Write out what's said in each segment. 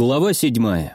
Глава 7.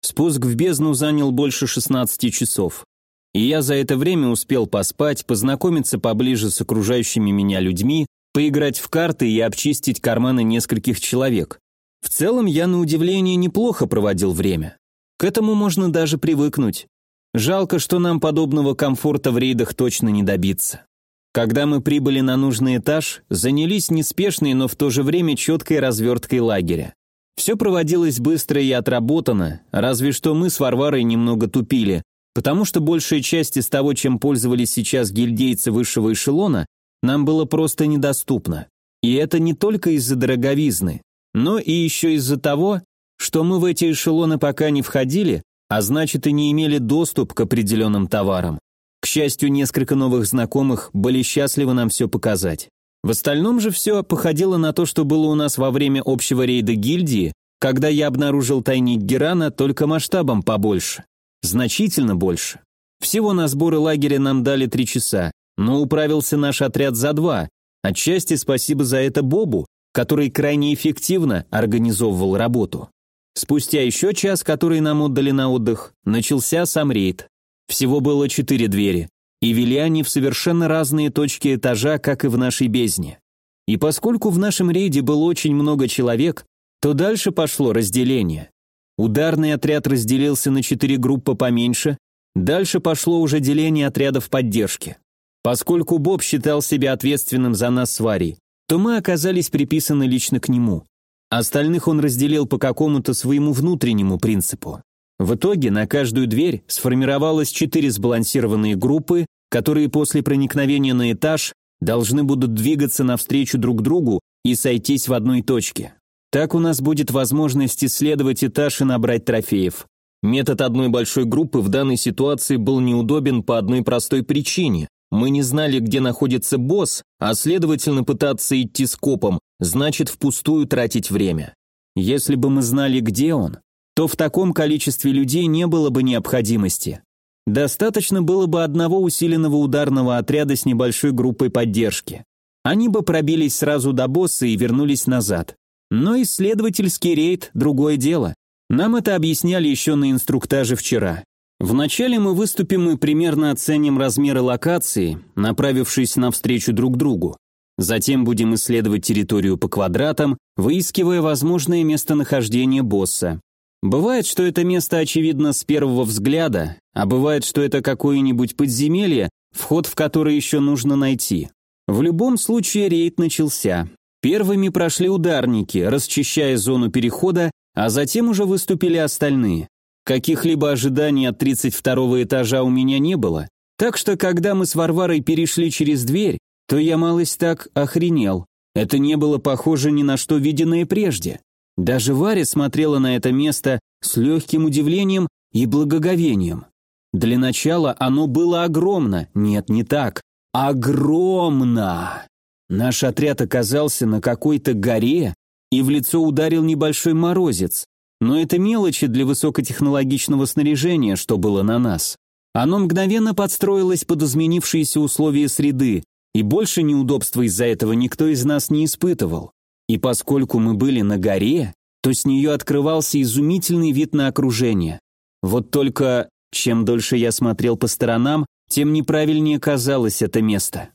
Спуск в бездну занял больше 16 часов. И я за это время успел поспать, познакомиться поближе с окружающими меня людьми, поиграть в карты и обчистить карманы нескольких человек. В целом я на удивление неплохо проводил время. К этому можно даже привыкнуть. Жалко, что нам подобного комфорта в рейдах точно не добиться. Когда мы прибыли на нужный этаж, занялись неспешной, но в то же время четкой разверткой лагеря. Все проводилось быстро и отработано, разве что мы с Варварой немного тупили, потому что большая часть из того, чем пользовались сейчас гильдейцы высшего эшелона, нам было просто недоступно. И это не только из-за дороговизны, но и еще из-за того, что мы в эти эшелоны пока не входили, а значит и не имели доступ к определенным товарам. К счастью, несколько новых знакомых были счастливы нам все показать. В остальном же все походило на то, что было у нас во время общего рейда гильдии, когда я обнаружил тайник Герана только масштабом побольше. Значительно больше. Всего на сборы лагеря нам дали три часа, но управился наш отряд за два. Отчасти спасибо за это Бобу, который крайне эффективно организовывал работу. Спустя еще час, который нам отдали на отдых, начался сам рейд. Всего было четыре двери, и вели они в совершенно разные точки этажа, как и в нашей бездне. И поскольку в нашем рейде было очень много человек, то дальше пошло разделение. Ударный отряд разделился на четыре группы поменьше, дальше пошло уже деление отрядов поддержки. Поскольку Боб считал себя ответственным за нас с Варей, то мы оказались приписаны лично к нему. Остальных он разделил по какому-то своему внутреннему принципу. В итоге на каждую дверь сформировалось четыре сбалансированные группы, которые после проникновения на этаж должны будут двигаться навстречу друг другу и сойтись в одной точке. Так у нас будет возможность исследовать этаж и набрать трофеев. Метод одной большой группы в данной ситуации был неудобен по одной простой причине. Мы не знали, где находится босс, а следовательно пытаться идти скопом, значит впустую тратить время. Если бы мы знали, где он, то в таком количестве людей не было бы необходимости. Достаточно было бы одного усиленного ударного отряда с небольшой группой поддержки. Они бы пробились сразу до босса и вернулись назад. Но исследовательский рейд – другое дело. Нам это объясняли еще на инструктаже вчера. Вначале мы выступим и примерно оценим размеры локации, направившись навстречу друг другу. Затем будем исследовать территорию по квадратам, выискивая возможное местонахождение босса. Бывает, что это место очевидно с первого взгляда, а бывает, что это какое-нибудь подземелье, вход в которое еще нужно найти. В любом случае рейд начался. Первыми прошли ударники, расчищая зону перехода, а затем уже выступили остальные. Каких-либо ожиданий от 32 этажа у меня не было, так что когда мы с Варварой перешли через дверь, то я малость так охренел. Это не было похоже ни на что виденное прежде. Даже Варя смотрела на это место с легким удивлением и благоговением. Для начала оно было огромно. Нет, не так. Огромно! Наш отряд оказался на какой-то горе, и в лицо ударил небольшой морозец. Но это мелочи для высокотехнологичного снаряжения, что было на нас. Оно мгновенно подстроилось под изменившиеся условия среды, и больше неудобства из-за этого никто из нас не испытывал. И поскольку мы были на горе, то с нее открывался изумительный вид на окружение. Вот только, чем дольше я смотрел по сторонам, тем неправильнее казалось это место.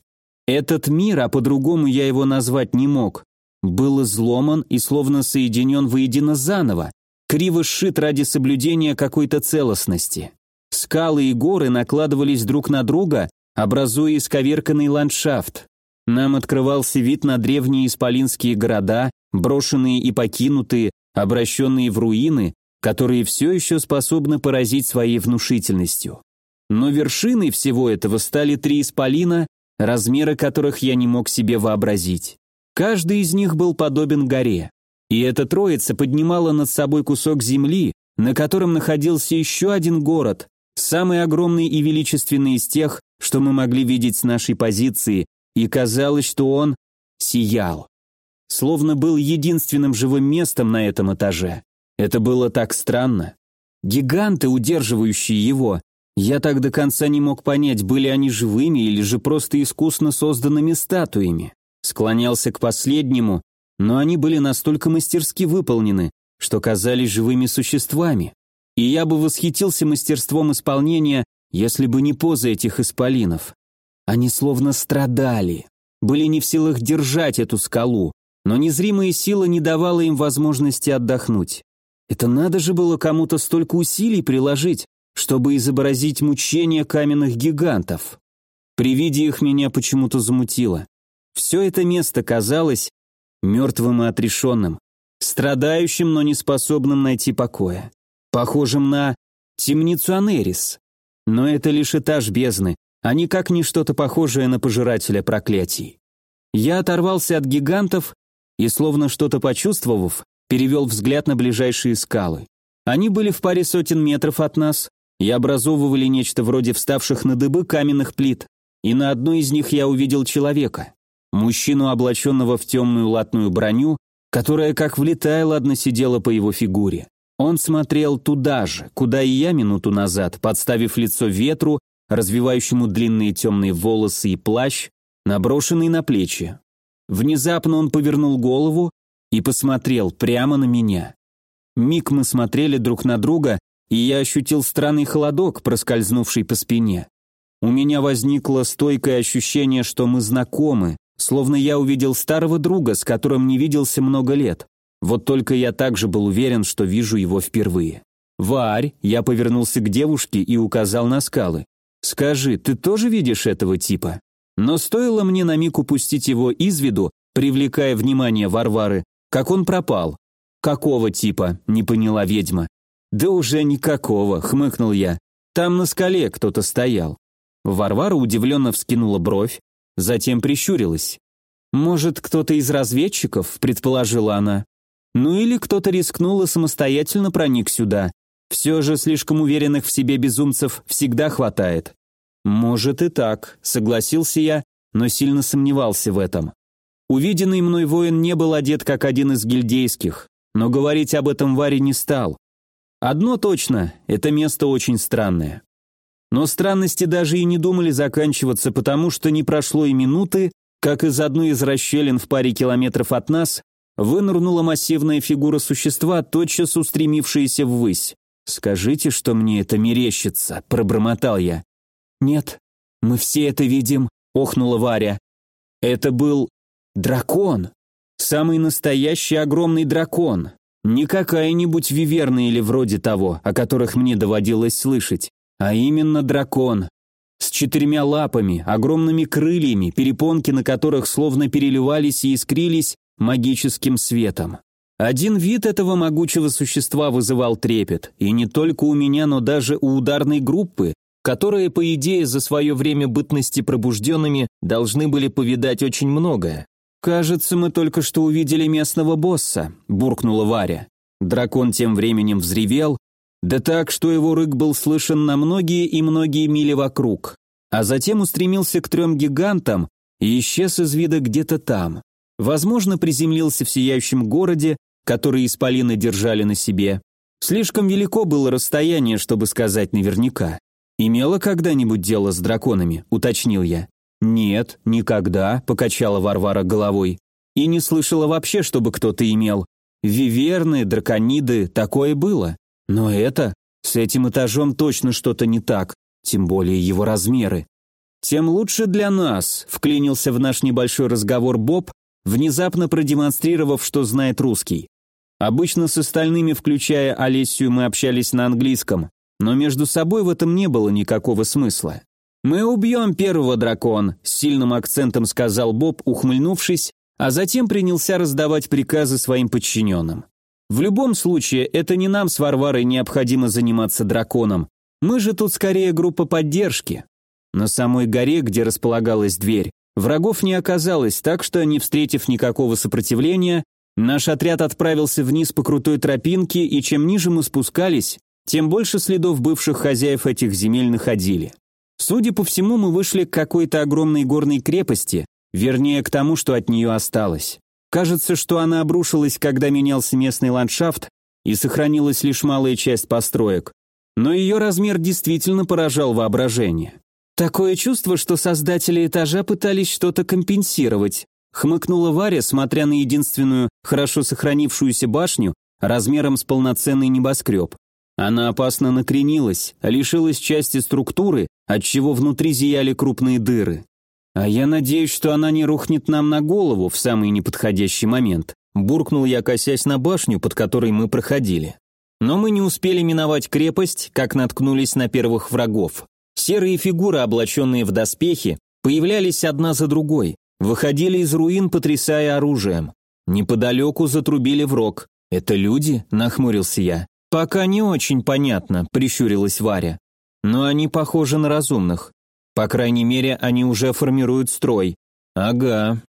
Этот мир, а по-другому я его назвать не мог, был изломан и словно соединен воедино заново, криво сшит ради соблюдения какой-то целостности. Скалы и горы накладывались друг на друга, образуя исковерканный ландшафт. Нам открывался вид на древние исполинские города, брошенные и покинутые, обращенные в руины, которые все еще способны поразить своей внушительностью. Но вершиной всего этого стали три исполина, размеры которых я не мог себе вообразить. Каждый из них был подобен горе. И эта троица поднимала над собой кусок земли, на котором находился еще один город, самый огромный и величественный из тех, что мы могли видеть с нашей позиции, и казалось, что он сиял. Словно был единственным живым местом на этом этаже. Это было так странно. Гиганты, удерживающие его, я так до конца не мог понять, были они живыми или же просто искусно созданными статуями. Склонялся к последнему, но они были настолько мастерски выполнены, что казались живыми существами. И я бы восхитился мастерством исполнения, если бы не поза этих исполинов. Они словно страдали, были не в силах держать эту скалу, но незримая сила не давала им возможности отдохнуть. Это надо же было кому-то столько усилий приложить, чтобы изобразить мучения каменных гигантов. При виде их меня почему-то замутило. Все это место казалось мертвым и отрешенным, страдающим, но не способным найти покоя, похожим на темницу Анерис. Но это лишь этаж бездны, а никак не что-то похожее на пожирателя проклятий. Я оторвался от гигантов и, словно что-то почувствовав, перевел взгляд на ближайшие скалы. Они были в паре сотен метров от нас и образовывали нечто вроде вставших на дыбы каменных плит, и на одной из них я увидел человека. Мужчину, облаченного в темную латную броню, которая как влетая ладно сидела по его фигуре. Он смотрел туда же, куда и я минуту назад, подставив лицо ветру, развивающему длинные темные волосы и плащ, наброшенный на плечи. Внезапно он повернул голову и посмотрел прямо на меня. Миг мы смотрели друг на друга, и я ощутил странный холодок, проскользнувший по спине. У меня возникло стойкое ощущение, что мы знакомы, Словно я увидел старого друга, с которым не виделся много лет. Вот только я также был уверен, что вижу его впервые. «Варь!» – я повернулся к девушке и указал на скалы. «Скажи, ты тоже видишь этого типа?» Но стоило мне на миг упустить его из виду, привлекая внимание Варвары, как он пропал. «Какого типа?» – не поняла ведьма. «Да уже никакого», – хмыкнул я. «Там на скале кто-то стоял». Варвара удивленно вскинула бровь, затем прищурилась. «Может, кто-то из разведчиков?» – предположила она. «Ну или кто-то рискнул и самостоятельно проник сюда. Все же слишком уверенных в себе безумцев всегда хватает». «Может и так», – согласился я, но сильно сомневался в этом. Увиденный мной воин не был одет как один из гильдейских, но говорить об этом Варе не стал. Одно точно, это место очень странное. Но странности даже и не думали заканчиваться, потому что не прошло и минуты, как из одной из расщелин в паре километров от нас вынырнула массивная фигура существа, тотчас устремившаяся ввысь. «Скажите, что мне это мерещится», — пробормотал я. «Нет, мы все это видим», — охнула Варя. «Это был дракон. Самый настоящий огромный дракон. Не какая-нибудь виверна или вроде того, о которых мне доводилось слышать а именно дракон. С четырьмя лапами, огромными крыльями, перепонки на которых словно переливались и искрились магическим светом. Один вид этого могучего существа вызывал трепет, и не только у меня, но даже у ударной группы, которые, по идее, за свое время бытности пробужденными должны были повидать очень многое. «Кажется, мы только что увидели местного босса», – буркнула Варя. Дракон тем временем взревел, да так, что его рык был слышен на многие и многие мили вокруг, а затем устремился к трем гигантам и исчез из вида где-то там. Возможно, приземлился в сияющем городе, который исполины держали на себе. Слишком велико было расстояние, чтобы сказать наверняка. «Имела когда-нибудь дело с драконами?» – уточнил я. «Нет, никогда», – покачала Варвара головой. «И не слышала вообще, чтобы кто-то имел. Виверны, дракониды, такое было. Но это... С этим этажом точно что-то не так, тем более его размеры. Тем лучше для нас, вклинился в наш небольшой разговор Боб, внезапно продемонстрировав, что знает русский. Обычно с остальными, включая Олесию, мы общались на английском, но между собой в этом не было никакого смысла. «Мы убьем первого дракон», — с сильным акцентом сказал Боб, ухмыльнувшись, а затем принялся раздавать приказы своим подчиненным. В любом случае, это не нам с Варварой необходимо заниматься драконом. Мы же тут скорее группа поддержки. На самой горе, где располагалась дверь, врагов не оказалось, так что, не встретив никакого сопротивления, наш отряд отправился вниз по крутой тропинке, и чем ниже мы спускались, тем больше следов бывших хозяев этих земель находили. Судя по всему, мы вышли к какой-то огромной горной крепости, вернее, к тому, что от нее осталось. Кажется, что она обрушилась, когда менялся местный ландшафт, и сохранилась лишь малая часть построек. Но ее размер действительно поражал воображение. Такое чувство, что создатели этажа пытались что-то компенсировать, Хмыкнула Варя, смотря на единственную, хорошо сохранившуюся башню, размером с полноценный небоскреб. Она опасно накренилась, лишилась части структуры, отчего внутри зияли крупные дыры. А я надеюсь, что она не рухнет нам на голову в самый неподходящий момент. Буркнул я, косясь на башню, под которой мы проходили. Но мы не успели миновать крепость, как наткнулись на первых врагов. Серые фигуры, облаченные в доспехи, появлялись одна за другой, выходили из руин, потрясая оружием. Неподалеку затрубили в рог. «Это люди?» – нахмурился я. «Пока не очень понятно», – прищурилась Варя. «Но они похожи на разумных. По крайней мере, они уже формируют строй». «Ага».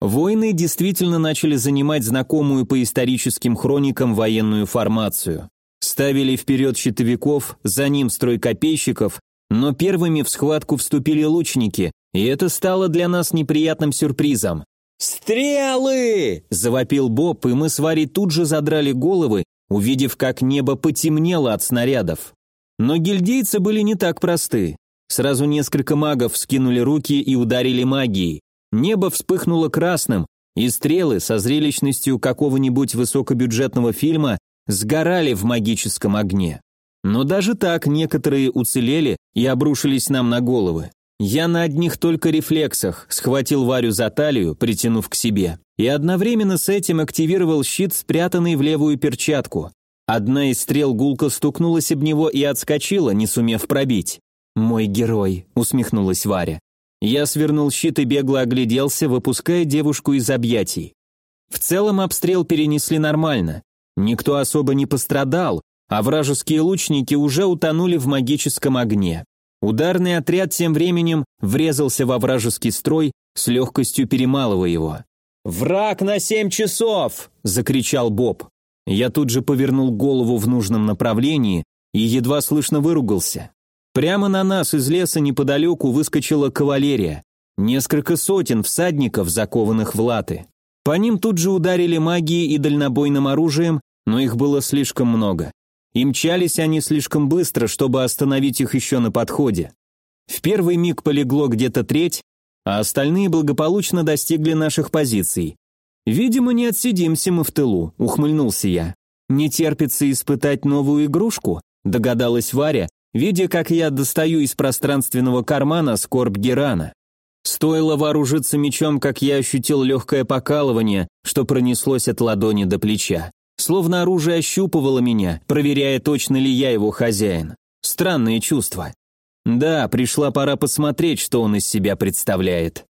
Воины действительно начали занимать знакомую по историческим хроникам военную формацию. Ставили вперед щитовиков, за ним строй копейщиков, но первыми в схватку вступили лучники, и это стало для нас неприятным сюрпризом. «Стрелы!» – завопил Боб, и мы с Варей тут же задрали головы, увидев, как небо потемнело от снарядов. Но гильдейцы были не так просты. Сразу несколько магов скинули руки и ударили магией. Небо вспыхнуло красным, и стрелы со зрелищностью какого-нибудь высокобюджетного фильма сгорали в магическом огне. Но даже так некоторые уцелели и обрушились нам на головы. Я на одних только рефлексах схватил Варю за талию, притянув к себе, и одновременно с этим активировал щит, спрятанный в левую перчатку. Одна из стрел гулко стукнулась об него и отскочила, не сумев пробить. «Мой герой», — усмехнулась Варя. Я свернул щит и бегло огляделся, выпуская девушку из объятий. В целом обстрел перенесли нормально. Никто особо не пострадал, а вражеские лучники уже утонули в магическом огне. Ударный отряд тем временем врезался во вражеский строй, с легкостью перемалывая его. «Враг на семь часов!» – закричал Боб. Я тут же повернул голову в нужном направлении и едва слышно выругался. Прямо на нас из леса неподалеку выскочила кавалерия. Несколько сотен всадников, закованных в латы. По ним тут же ударили магией и дальнобойным оружием, но их было слишком много. И мчались они слишком быстро, чтобы остановить их еще на подходе. В первый миг полегло где-то треть, а остальные благополучно достигли наших позиций. «Видимо, не отсидимся мы в тылу», — ухмыльнулся я. «Не терпится испытать новую игрушку», — догадалась Варя, видя, как я достаю из пространственного кармана скорбь Герана. Стоило вооружиться мечом, как я ощутил легкое покалывание, что пронеслось от ладони до плеча. Словно оружие ощупывало меня, проверяя, точно ли я его хозяин. Странные чувства. Да, пришла пора посмотреть, что он из себя представляет.